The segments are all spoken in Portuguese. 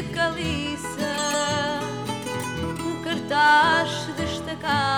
de caliça, um cartaz destacado.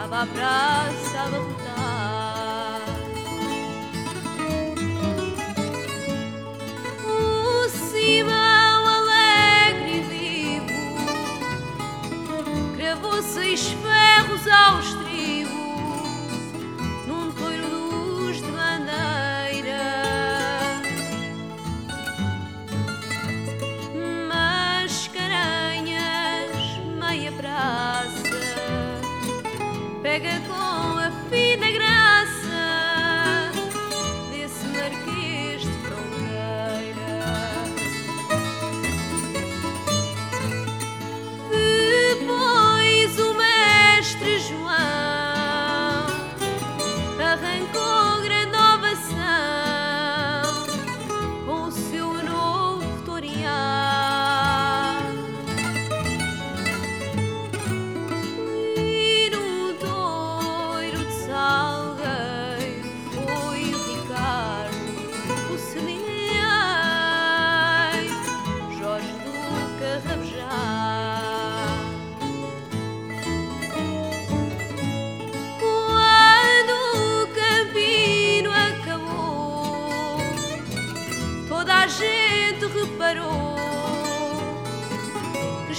cada brasa adoptar. O Simão alegre e vivo cravou seis ferros aos pega com é a fina grande.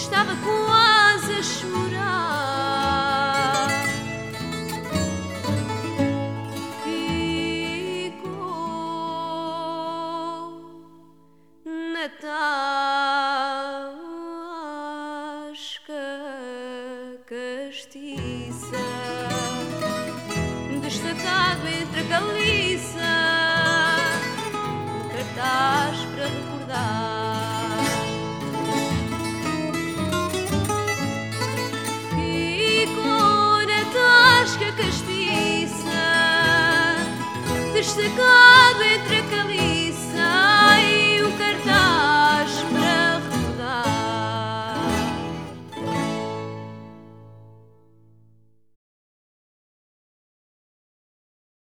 estava quase a chorar. Ficou na tasca castiça, destacado entre a caliça. castiça, destacado entre a caliça.